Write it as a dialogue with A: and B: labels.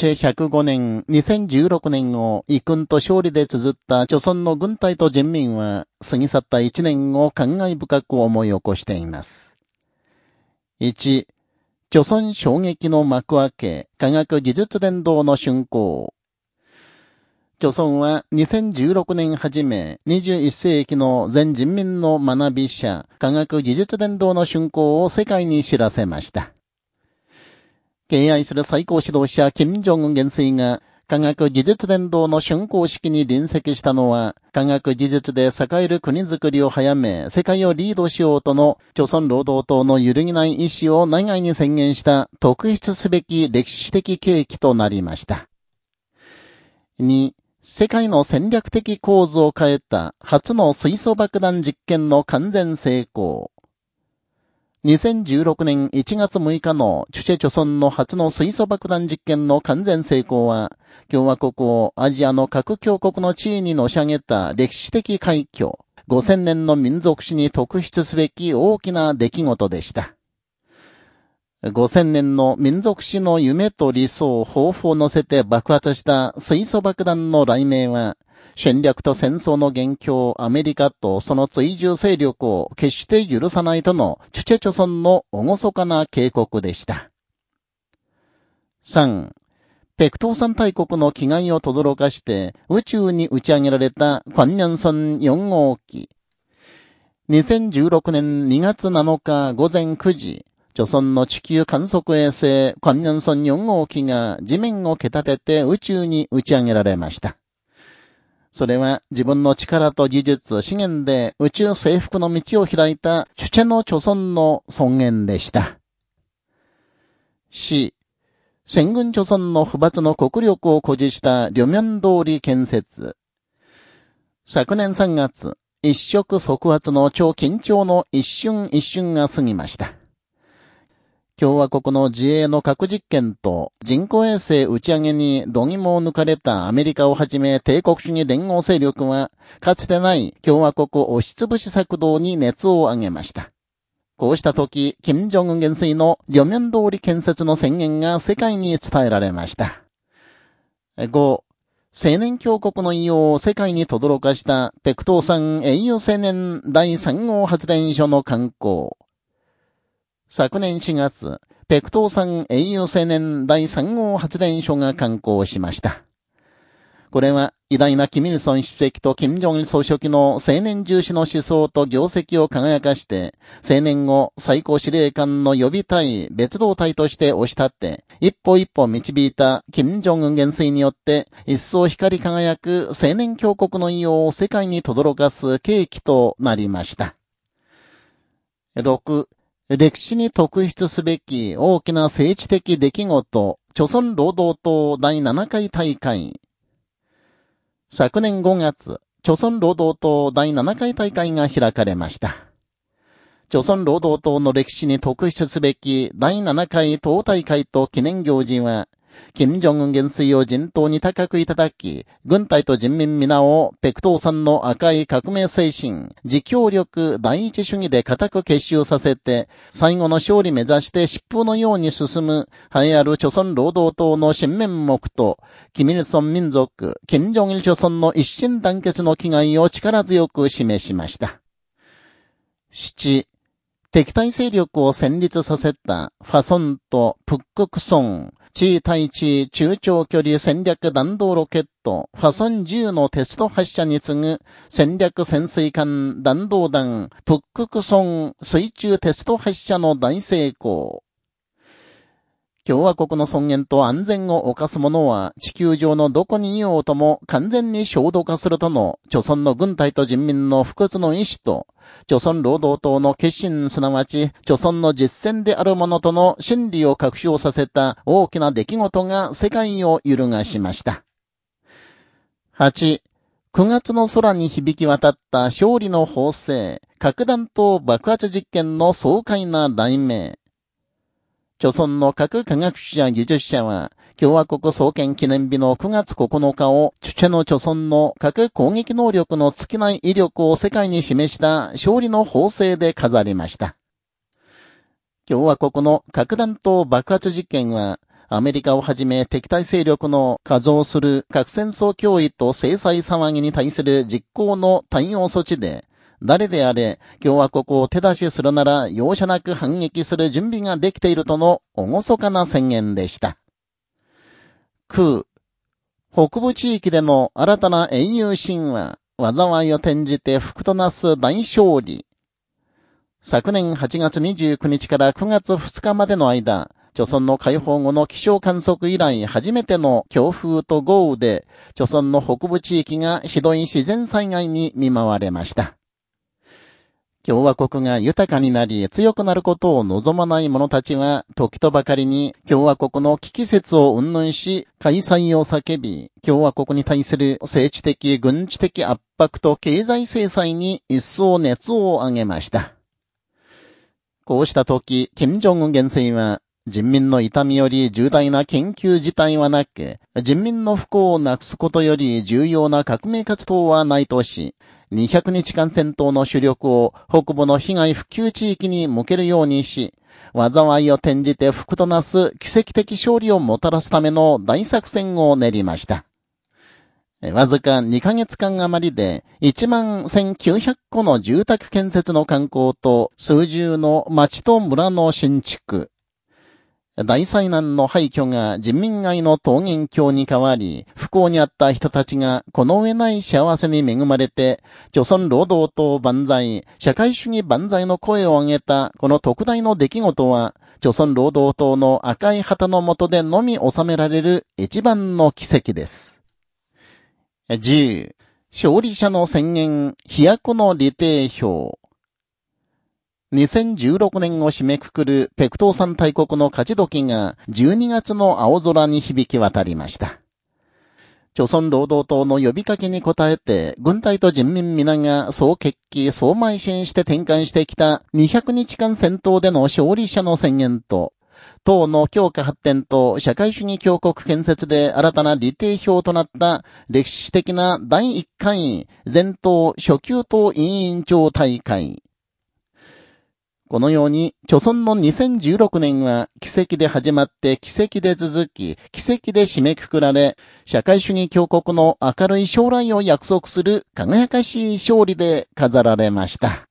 A: チェ105年、2016年を異軍と勝利で綴った朝鮮の軍隊と人民は、過ぎ去った1年を感慨深く思い起こしています。1、朝鮮衝撃の幕開け、科学技術伝道の竣工。朝鮮は2016年初め、21世紀の全人民の学び者、科学技術伝道の竣工を世界に知らせました。敬愛する最高指導者、金正恩元帥が、科学技術伝道の竣工式に臨席したのは、科学技術で栄える国づくりを早め、世界をリードしようとの、朝鮮労働党の揺るぎない意志を内外に宣言した特筆すべき歴史的契機となりました。2、世界の戦略的構図を変えた初の水素爆弾実験の完全成功。2016年1月6日のチュチェチョソンの初の水素爆弾実験の完全成功は、共和国をアジアの核強国の地位にのし上げた歴史的快挙、5000年の民族史に特筆すべき大きな出来事でした。5000年の民族史の夢と理想、抱負を乗せて爆発した水素爆弾の雷鳴は、戦略と戦争の元凶、アメリカとその追従勢力を決して許さないとのチュチェチョソンの厳かな警告でした。3. ペクトーサン大国の気概を轟かして宇宙に打ち上げられたクァンニャンソン4号機。2016年2月7日午前9時、朝鮮の地球観測衛星クァンニャンソン4号機が地面を蹴立てて宇宙に打ち上げられました。それは自分の力と技術、資源で宇宙征服の道を開いたチュチェの著村の尊厳でした。C、戦軍著村の不罰の国力を誇示した両面通り建設。昨年3月、一触即発の超緊張の一瞬一瞬が過ぎました。共和国の自衛の核実験と人工衛星打ち上げに度肝を抜かれたアメリカをはじめ帝国主義連合勢力は、かつてない共和国押しつぶし策動に熱を上げました。こうした時、金正恩元帥の両面通り建設の宣言が世界に伝えられました。5、青年強国の異様を世界に轟かしたペクトー山英雄青年第3号発電所の観光。昨年4月、ペクトー山英雄青年第3号発電所が刊行しました。これは、偉大なキミルソン主席と金正恩総書記の青年重視の思想と業績を輝かして、青年を最高司令官の予備隊、別動隊として押し立って、一歩一歩導いた金正恩元帥によって、一層光り輝く青年強国の異様を世界に轟かす契機となりました。6、歴史に特筆すべき大きな政治的出来事、朝鮮労働党第7回大会。昨年5月、朝鮮労働党第7回大会が開かれました。朝鮮労働党の歴史に特筆すべき第7回党大会と記念行事は、金正恩元帥を人頭に高くいただき、軍隊と人民皆をペクトーさんの赤い革命精神、自強力第一主義で固く結集させて、最後の勝利目指して疾風のように進む、栄えある朝鮮労働党の新面目と、キミルソン民族、金正日朝鮮の一心団結の気概を力強く示しました。七、敵対勢力を戦慄させたファソンとプッククソン、地対地中長距離戦略弾道ロケット、ファソン10のテスト発射に次ぐ戦略潜水艦弾道弾、プッククソン水中テスト発射の大成功。共和国の尊厳と安全を犯す者は地球上のどこにいようとも完全に衝動化するとの、朝鮮の軍隊と人民の不屈の意志と、朝鮮労働党の決心すなわち、朝鮮の実践である者との真理を確証させた大きな出来事が世界を揺るがしました。8、9月の空に響き渡った勝利の法制、核弾頭爆発実験の爽快な雷鳴。朝鮮の核科学者技術者は、共和国創建記念日の9月9日を、チュチェの朝鮮の核攻撃能力の尽きない威力を世界に示した勝利の法制で飾りました。共和国の核弾頭爆発実験は、アメリカをはじめ敵対勢力の過剰する核戦争脅威と制裁騒ぎに対する実行の対応措置で、誰であれ、共和国を手出しするなら容赦なく反撃する準備ができているとの厳かな宣言でした。空。北部地域での新たな英雄神話、災いを転じて福となす大勝利。昨年8月29日から9月2日までの間、朝鮮の解放後の気象観測以来初めての強風と豪雨で、朝鮮の北部地域がひどい自然災害に見舞われました。共和国が豊かになり強くなることを望まない者たちは、時とばかりに共和国の危機説を云々し、開催を叫び、共和国に対する政治的、軍事的圧迫と経済制裁に一層熱を上げました。こうした時、金正恩元帥は、人民の痛みより重大な研究事態はなく、人民の不幸をなくすことより重要な革命活動はないとし、200日間戦闘の主力を北部の被害復旧地域に向けるようにし、災いを転じて福となす奇跡的勝利をもたらすための大作戦を練りました。わずか2ヶ月間余りで1万1900個の住宅建設の観光と数十の町と村の新築、大災難の廃墟が人民愛の桃源郷に変わり、不幸にあった人たちがこの上ない幸せに恵まれて、朝鮮労働党万歳、社会主義万歳の声を上げたこの特大の出来事は、朝鮮労働党の赤い旗の下でのみ収められる一番の奇跡です。10、勝利者の宣言、飛躍の利定表。2016年を締めくくるペクトー山大国の勝ち時が12月の青空に響き渡りました。朝鮮労働党の呼びかけに応えて、軍隊と人民皆が総決起、総邁進して転換してきた200日間戦闘での勝利者の宣言と、党の強化発展と社会主義強国建設で新たな利定表となった歴史的な第1回全党初級党委員長大会。このように、著村の2016年は奇跡で始まって奇跡で続き、奇跡で締めくくられ、社会主義強国の明るい将来を約束する輝かしい勝利で飾られました。